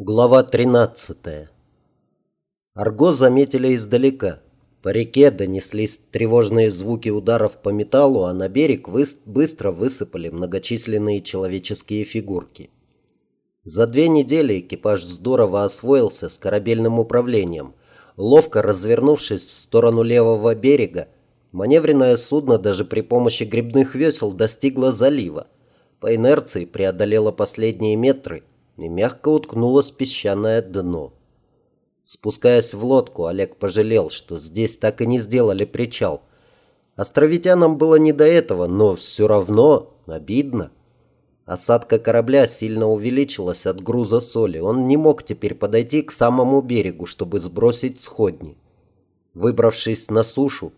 Глава 13. Арго заметили издалека. По реке донеслись тревожные звуки ударов по металлу, а на берег быстро высыпали многочисленные человеческие фигурки. За две недели экипаж здорово освоился с корабельным управлением. Ловко развернувшись в сторону левого берега, маневренное судно даже при помощи грибных весел достигло залива. По инерции преодолело последние метры – и мягко уткнулось в песчаное дно. Спускаясь в лодку, Олег пожалел, что здесь так и не сделали причал. Островитянам было не до этого, но все равно обидно. Осадка корабля сильно увеличилась от груза соли. Он не мог теперь подойти к самому берегу, чтобы сбросить сходни. Выбравшись на сушу,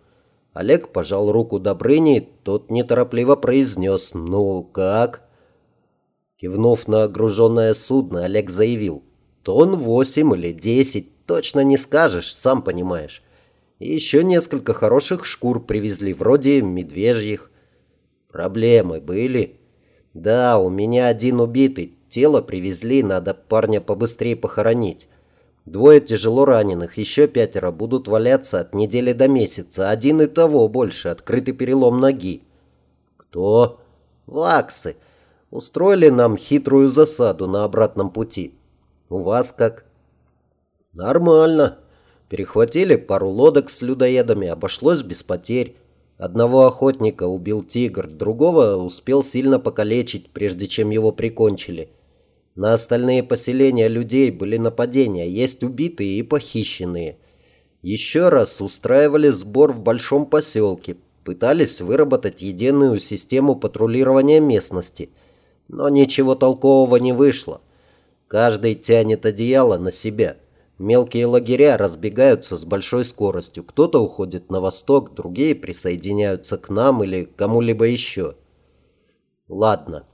Олег пожал руку Добрыни, тот неторопливо произнес «Ну как?». Кивнув на огруженное судно, Олег заявил. «Тон восемь или десять, точно не скажешь, сам понимаешь. И еще несколько хороших шкур привезли, вроде медвежьих. Проблемы были?» «Да, у меня один убитый. Тело привезли, надо парня побыстрее похоронить. Двое тяжело раненых, еще пятеро будут валяться от недели до месяца. Один и того больше, открытый перелом ноги». «Кто?» «Ваксы». Устроили нам хитрую засаду на обратном пути. У вас как? Нормально. Перехватили пару лодок с людоедами, обошлось без потерь. Одного охотника убил тигр, другого успел сильно покалечить, прежде чем его прикончили. На остальные поселения людей были нападения, есть убитые и похищенные. Еще раз устраивали сбор в большом поселке, пытались выработать единую систему патрулирования местности – но ничего толкового не вышло. Каждый тянет одеяло на себя. Мелкие лагеря разбегаются с большой скоростью. Кто-то уходит на восток, другие присоединяются к нам или кому-либо еще. Ладно,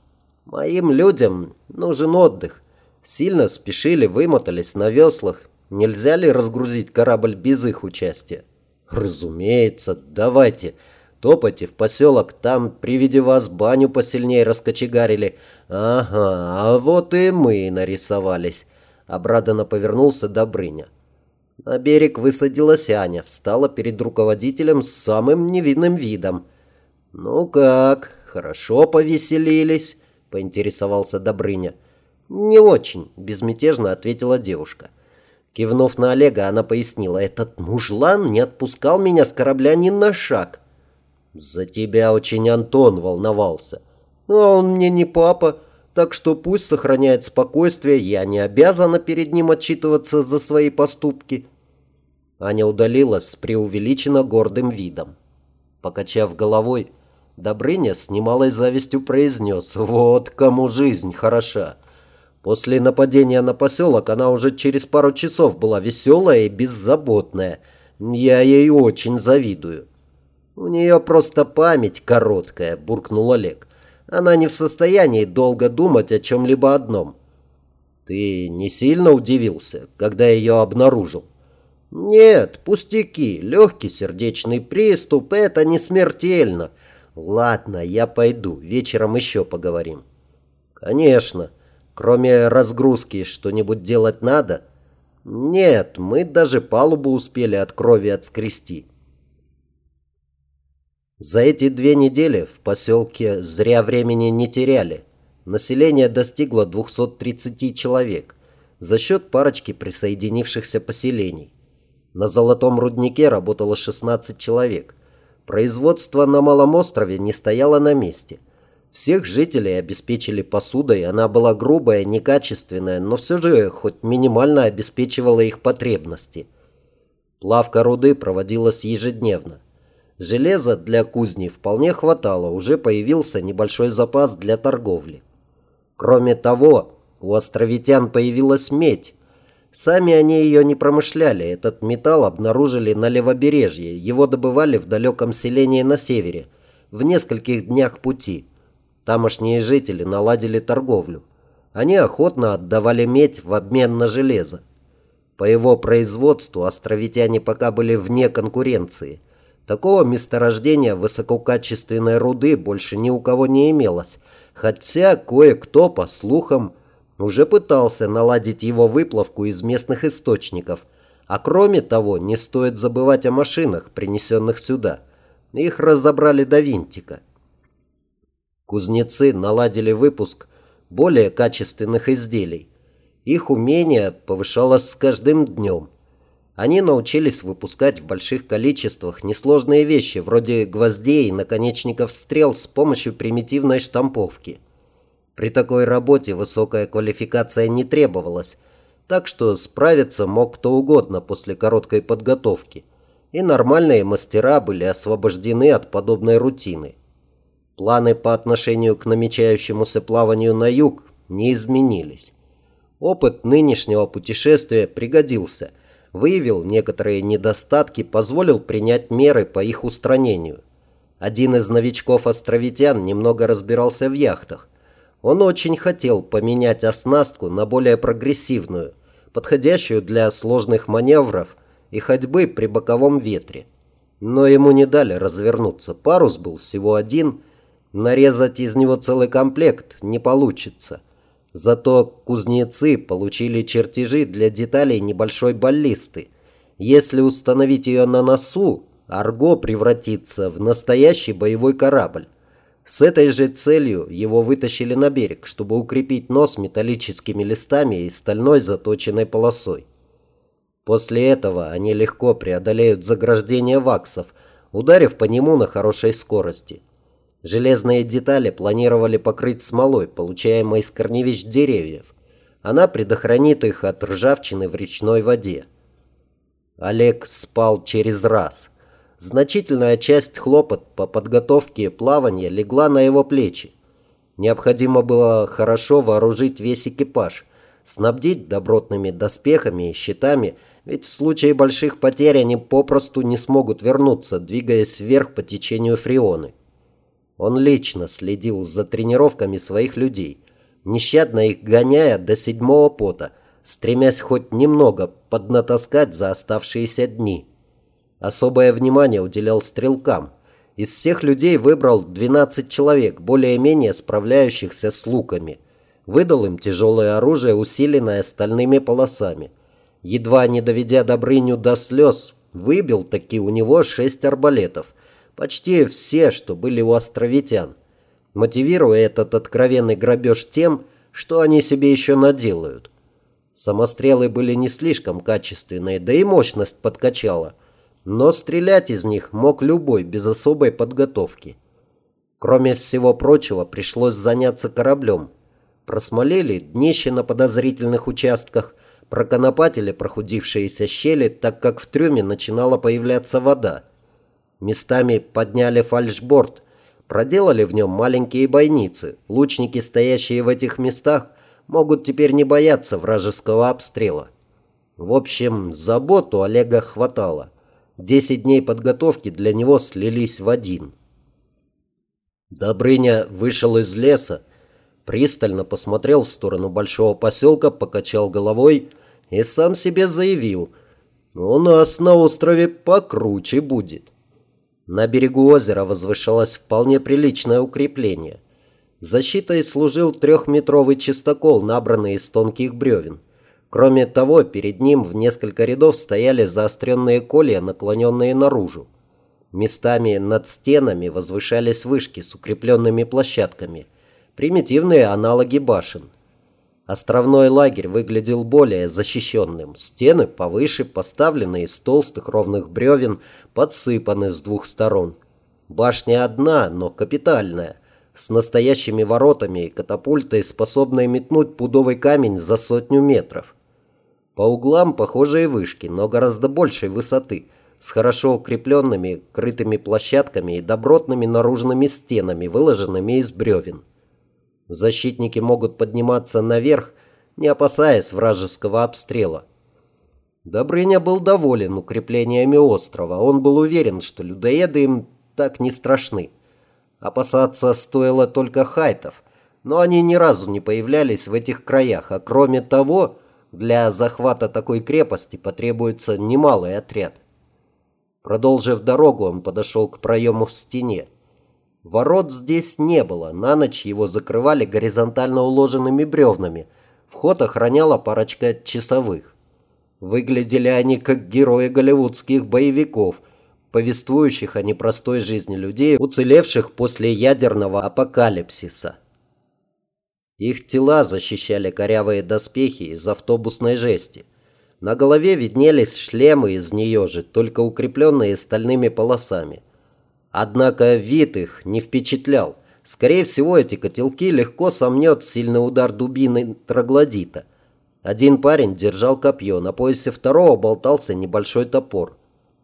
моим людям нужен отдых. Сильно спешили, вымотались на веслах. Нельзя ли разгрузить корабль без их участия? Разумеется, давайте. Топайте в поселок, там при виде вас баню посильнее раскочегарили. Ага, а вот и мы нарисовались. Обрадованно повернулся Добрыня. На берег высадилась Аня, встала перед руководителем с самым невинным видом. «Ну как, хорошо повеселились?» – поинтересовался Добрыня. «Не очень», – безмятежно ответила девушка. Кивнув на Олега, она пояснила, «Этот мужлан не отпускал меня с корабля ни на шаг». «За тебя очень Антон волновался. А он мне не папа, так что пусть сохраняет спокойствие, я не обязана перед ним отчитываться за свои поступки». Аня удалилась с преувеличенно гордым видом. Покачав головой, Добрыня с немалой завистью произнес «Вот кому жизнь хороша». После нападения на поселок она уже через пару часов была веселая и беззаботная. Я ей очень завидую. «У нее просто память короткая», – буркнул Олег. «Она не в состоянии долго думать о чем-либо одном». «Ты не сильно удивился, когда ее обнаружил?» «Нет, пустяки, легкий сердечный приступ – это не смертельно. Ладно, я пойду, вечером еще поговорим». «Конечно. Кроме разгрузки что-нибудь делать надо?» «Нет, мы даже палубу успели от крови отскрести». За эти две недели в поселке зря времени не теряли. Население достигло 230 человек за счет парочки присоединившихся поселений. На Золотом руднике работало 16 человек. Производство на Малом острове не стояло на месте. Всех жителей обеспечили посудой, она была грубая, некачественная, но все же хоть минимально обеспечивала их потребности. Плавка руды проводилась ежедневно. Железа для кузни вполне хватало, уже появился небольшой запас для торговли. Кроме того, у островитян появилась медь. Сами они ее не промышляли, этот металл обнаружили на левобережье, его добывали в далеком селении на севере, в нескольких днях пути. Тамошние жители наладили торговлю. Они охотно отдавали медь в обмен на железо. По его производству островитяне пока были вне конкуренции – Такого месторождения высококачественной руды больше ни у кого не имелось, хотя кое-кто, по слухам, уже пытался наладить его выплавку из местных источников. А кроме того, не стоит забывать о машинах, принесенных сюда. Их разобрали до винтика. Кузнецы наладили выпуск более качественных изделий. Их умение повышалось с каждым днем. Они научились выпускать в больших количествах несложные вещи, вроде гвоздей и наконечников стрел с помощью примитивной штамповки. При такой работе высокая квалификация не требовалась, так что справиться мог кто угодно после короткой подготовки, и нормальные мастера были освобождены от подобной рутины. Планы по отношению к намечающемуся плаванию на юг не изменились. Опыт нынешнего путешествия пригодился, выявил некоторые недостатки, позволил принять меры по их устранению. Один из новичков-островитян немного разбирался в яхтах. Он очень хотел поменять оснастку на более прогрессивную, подходящую для сложных маневров и ходьбы при боковом ветре. Но ему не дали развернуться. Парус был всего один, нарезать из него целый комплект не получится. Зато кузнецы получили чертежи для деталей небольшой баллисты. Если установить ее на носу, Арго превратится в настоящий боевой корабль. С этой же целью его вытащили на берег, чтобы укрепить нос металлическими листами и стальной заточенной полосой. После этого они легко преодолеют заграждение ваксов, ударив по нему на хорошей скорости. Железные детали планировали покрыть смолой, получаемой из корневищ деревьев. Она предохранит их от ржавчины в речной воде. Олег спал через раз. Значительная часть хлопот по подготовке плавания легла на его плечи. Необходимо было хорошо вооружить весь экипаж, снабдить добротными доспехами и щитами, ведь в случае больших потерь они попросту не смогут вернуться, двигаясь вверх по течению Фрионы. Он лично следил за тренировками своих людей, нещадно их гоняя до седьмого пота, стремясь хоть немного поднатаскать за оставшиеся дни. Особое внимание уделял стрелкам. Из всех людей выбрал 12 человек, более-менее справляющихся с луками. Выдал им тяжелое оружие, усиленное стальными полосами. Едва не доведя Добрыню до слез, выбил таки у него шесть арбалетов – Почти все, что были у островитян. Мотивируя этот откровенный грабеж тем, что они себе еще наделают. Самострелы были не слишком качественные, да и мощность подкачала. Но стрелять из них мог любой, без особой подготовки. Кроме всего прочего, пришлось заняться кораблем. Просмолили днище на подозрительных участках, проконопатили прохудившиеся щели, так как в трюме начинала появляться вода. Местами подняли фальшборд, проделали в нем маленькие бойницы. Лучники, стоящие в этих местах, могут теперь не бояться вражеского обстрела. В общем, забот у Олега хватало. Десять дней подготовки для него слились в один. Добрыня вышел из леса, пристально посмотрел в сторону большого поселка, покачал головой и сам себе заявил, «У нас на острове покруче будет». На берегу озера возвышалось вполне приличное укрепление. Защитой служил трехметровый чистокол, набранный из тонких бревен. Кроме того, перед ним в несколько рядов стояли заостренные колья, наклоненные наружу. Местами над стенами возвышались вышки с укрепленными площадками, примитивные аналоги башен. Островной лагерь выглядел более защищенным. Стены повыше, поставленные из толстых ровных бревен, подсыпаны с двух сторон. Башня одна, но капитальная, с настоящими воротами и катапультой, способной метнуть пудовый камень за сотню метров. По углам похожие вышки, но гораздо большей высоты, с хорошо укрепленными крытыми площадками и добротными наружными стенами, выложенными из бревен. Защитники могут подниматься наверх, не опасаясь вражеского обстрела. Добрыня был доволен укреплениями острова. Он был уверен, что людоеды им так не страшны. Опасаться стоило только хайтов, но они ни разу не появлялись в этих краях, а кроме того, для захвата такой крепости потребуется немалый отряд. Продолжив дорогу, он подошел к проему в стене. Ворот здесь не было, на ночь его закрывали горизонтально уложенными бревнами, Вход охраняла парочка часовых. Выглядели они как герои голливудских боевиков, повествующих о непростой жизни людей, уцелевших после ядерного апокалипсиса. Их тела защищали корявые доспехи из автобусной жести. На голове виднелись шлемы из нее же, только укрепленные стальными полосами. Однако вид их не впечатлял. Скорее всего, эти котелки легко сомнет сильный удар дубины троглодита. Один парень держал копье, на поясе второго болтался небольшой топор.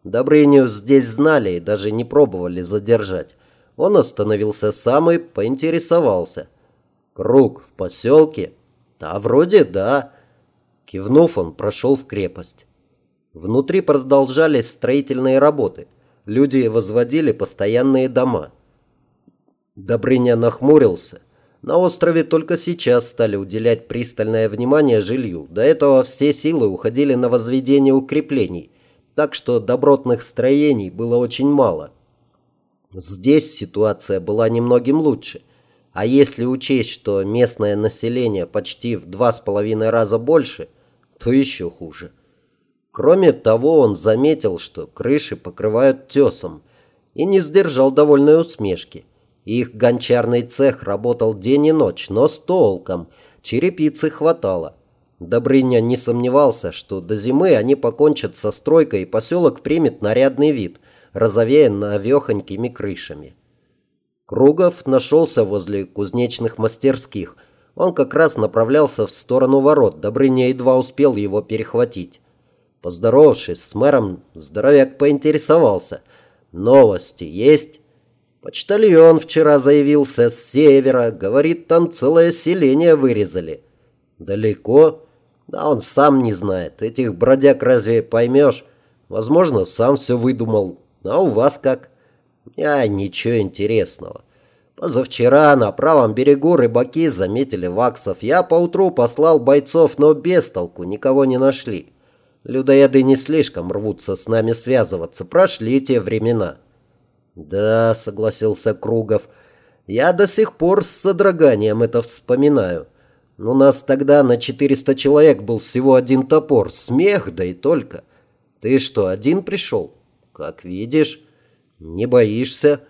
Добрыню здесь знали и даже не пробовали задержать. Он остановился сам и поинтересовался. «Круг в поселке?» «Да, вроде да». Кивнув, он прошел в крепость. Внутри продолжались строительные работы. Люди возводили постоянные дома. Добрыня нахмурился. На острове только сейчас стали уделять пристальное внимание жилью. До этого все силы уходили на возведение укреплений, так что добротных строений было очень мало. Здесь ситуация была немногим лучше. А если учесть, что местное население почти в два с половиной раза больше, то еще хуже. Кроме того, он заметил, что крыши покрывают тесом, и не сдержал довольной усмешки. Их гончарный цех работал день и ночь, но с толком, черепицы хватало. Добрыня не сомневался, что до зимы они покончат со стройкой и поселок примет нарядный вид, розовея навехонькими крышами. Кругов нашелся возле кузнечных мастерских. Он как раз направлялся в сторону ворот. Добрыня едва успел его перехватить. Поздоровавшись с мэром, здоровяк поинтересовался. «Новости есть?» «Почтальон вчера заявился с севера. Говорит, там целое селение вырезали». «Далеко?» Да он сам не знает. Этих бродяг разве поймешь? Возможно, сам все выдумал. А у вас как? А ничего интересного. Позавчера на правом берегу рыбаки заметили ваксов. Я поутру послал бойцов, но без толку, никого не нашли. Людоеды не слишком рвутся с нами связываться. Прошли те времена. Да, согласился Кругов. Я до сих пор с содроганием это вспоминаю. У нас тогда на 400 человек был всего один топор. Смех, да и только. Ты что, один пришел? Как видишь. Не боишься?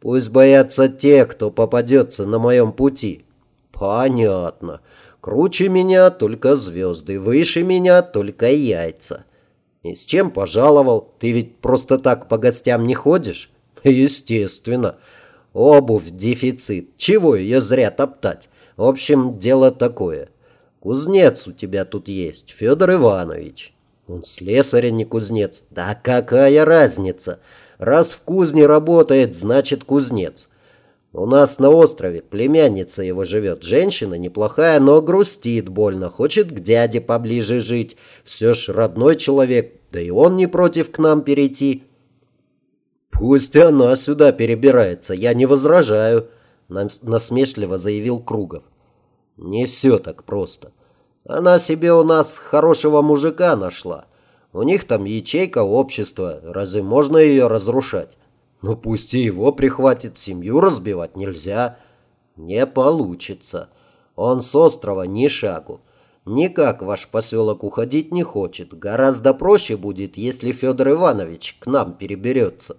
Пусть боятся те, кто попадется на моем пути. Понятно. Круче меня только звезды, выше меня только яйца. И с чем пожаловал? Ты ведь просто так по гостям не ходишь? Естественно. Обувь дефицит. Чего ее зря топтать? В общем, дело такое. Кузнец у тебя тут есть, Федор Иванович. Он слесарь, а не кузнец. Да какая разница? Раз в кузне работает, значит кузнец. У нас на острове племянница его живет. Женщина неплохая, но грустит больно. Хочет к дяде поближе жить. Все ж родной человек, да и он не против к нам перейти. Пусть она сюда перебирается, я не возражаю насмешливо заявил Кругов. Не все так просто. Она себе у нас хорошего мужика нашла. У них там ячейка общества. Разве можно ее разрушать? Ну пусть и его прихватит, семью разбивать нельзя. Не получится. Он с острова ни шагу. Никак ваш поселок уходить не хочет. Гораздо проще будет, если Федор Иванович к нам переберется.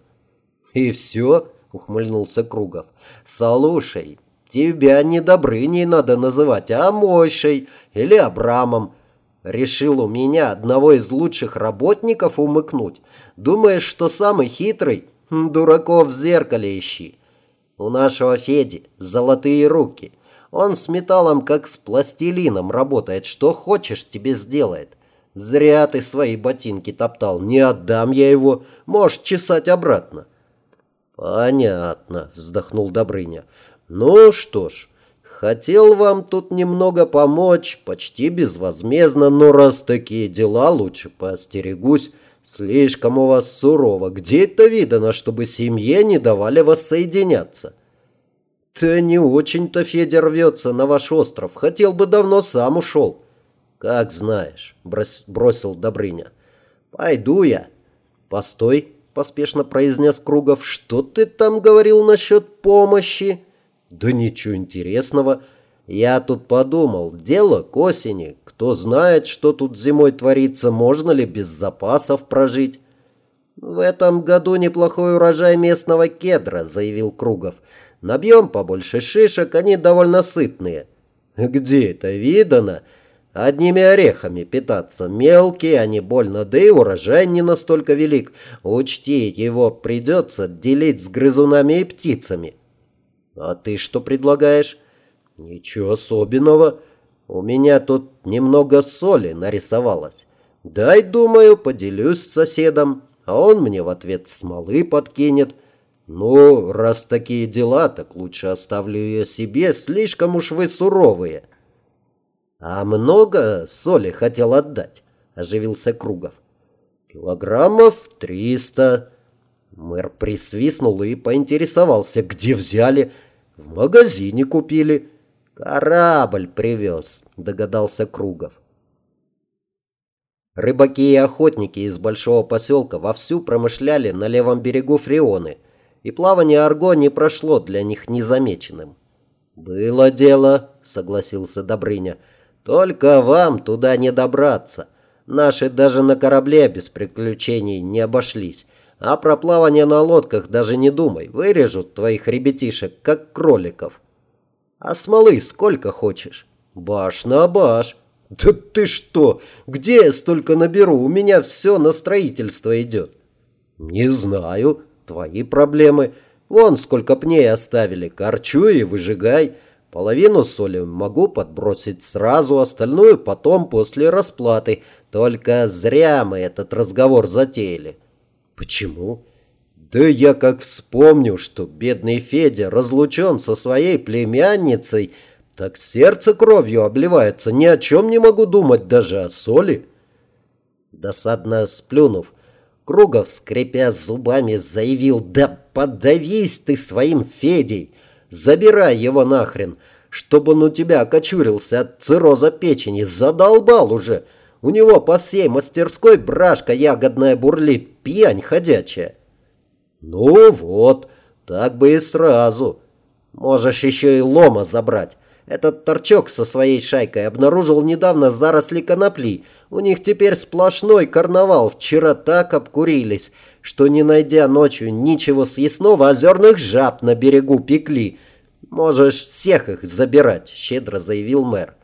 И все? ухмыльнулся Кругов. «Слушай, тебя не Добрыней надо называть, а Мойшей или Абрамом. Решил у меня одного из лучших работников умыкнуть. Думаешь, что самый хитрый? Дураков в зеркале ищи. У нашего Феди золотые руки. Он с металлом, как с пластилином, работает. Что хочешь, тебе сделает. Зря ты свои ботинки топтал. Не отдам я его. Можешь чесать обратно. «Понятно», — вздохнул Добрыня. «Ну что ж, хотел вам тут немного помочь, почти безвозмездно, но раз такие дела, лучше поостерегусь. Слишком у вас сурово. Где это видано, чтобы семье не давали воссоединяться?» «Да не очень-то Федя рвется на ваш остров. Хотел бы давно сам ушел». «Как знаешь», — бросил Добрыня. «Пойду я». «Постой», – поспешно произнес Кругов. «Что ты там говорил насчет помощи?» «Да ничего интересного. Я тут подумал, дело к осени. Кто знает, что тут зимой творится, можно ли без запасов прожить. В этом году неплохой урожай местного кедра, заявил Кругов. Набьем побольше шишек, они довольно сытные. Где это видано? Одними орехами питаться. Мелкие, они больно, да и урожай не настолько велик. Учти, его придется делить с грызунами и птицами. А ты что предлагаешь? Ничего особенного. У меня тут немного соли нарисовалось. Дай, думаю, поделюсь с соседом, а он мне в ответ смолы подкинет. Ну, раз такие дела, так лучше оставлю ее себе, слишком уж вы суровые. «А много соли хотел отдать?» – оживился Кругов. «Килограммов триста». Мэр присвистнул и поинтересовался, где взяли. «В магазине купили». «Корабль привез», – догадался Кругов. Рыбаки и охотники из большого поселка вовсю промышляли на левом берегу Фреоны, и плавание Арго не прошло для них незамеченным. «Было дело», — согласился Добрыня, — только вам туда не добраться. Наши даже на корабле без приключений не обошлись. А про плавание на лодках даже не думай. Вырежут твоих ребятишек, как кроликов. А смолы сколько хочешь? Баш на баш. Да ты что? Где я столько наберу? У меня все на строительство идет. Не знаю. Твои проблемы. Вон сколько пней оставили. Корчу и выжигай. Половину соли могу подбросить сразу, остальную потом после расплаты. Только зря мы этот разговор затеяли. Почему? Да я как вспомню, что бедный Федя разлучен со своей племянницей, так сердце кровью обливается, ни о чем не могу думать, даже о соли. Досадно сплюнув, Кругов, скрипя зубами, заявил, да подавись ты своим Федей. Забирай его нахрен, чтобы он у тебя окочурился от цирроза печени. Задолбал уже. У него по всей мастерской брашка ягодная бурлит, пьянь ходячая. Ну вот, так бы и сразу. Можешь еще и лома забрать. Этот торчок со своей шайкой обнаружил недавно заросли конопли. У них теперь сплошной карнавал. Вчера так обкурились, что, не найдя ночью ничего съестного, озерных жаб на берегу пекли. Можешь всех их забирать, щедро заявил мэр.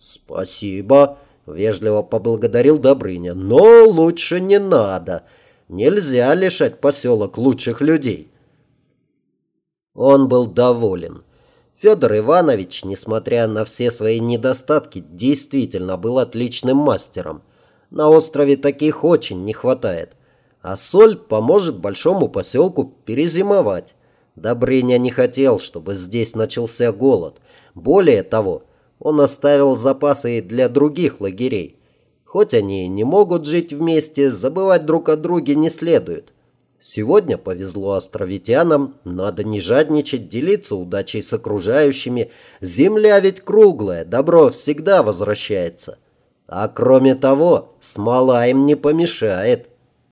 Спасибо, вежливо поблагодарил Добрыня. Но лучше не надо. Нельзя лишать поселок лучших людей. Он был доволен. Федор Иванович, несмотря на все свои недостатки, действительно был отличным мастером. На острове таких очень не хватает а соль поможет большому поселку перезимовать. Добрыня не хотел, чтобы здесь начался голод. Более того, он оставил запасы для других лагерей. Хоть они и не могут жить вместе, забывать друг о друге не следует. Сегодня повезло островитянам, надо не жадничать, делиться удачей с окружающими. Земля ведь круглая, добро всегда возвращается. А кроме того, смола им не помешает.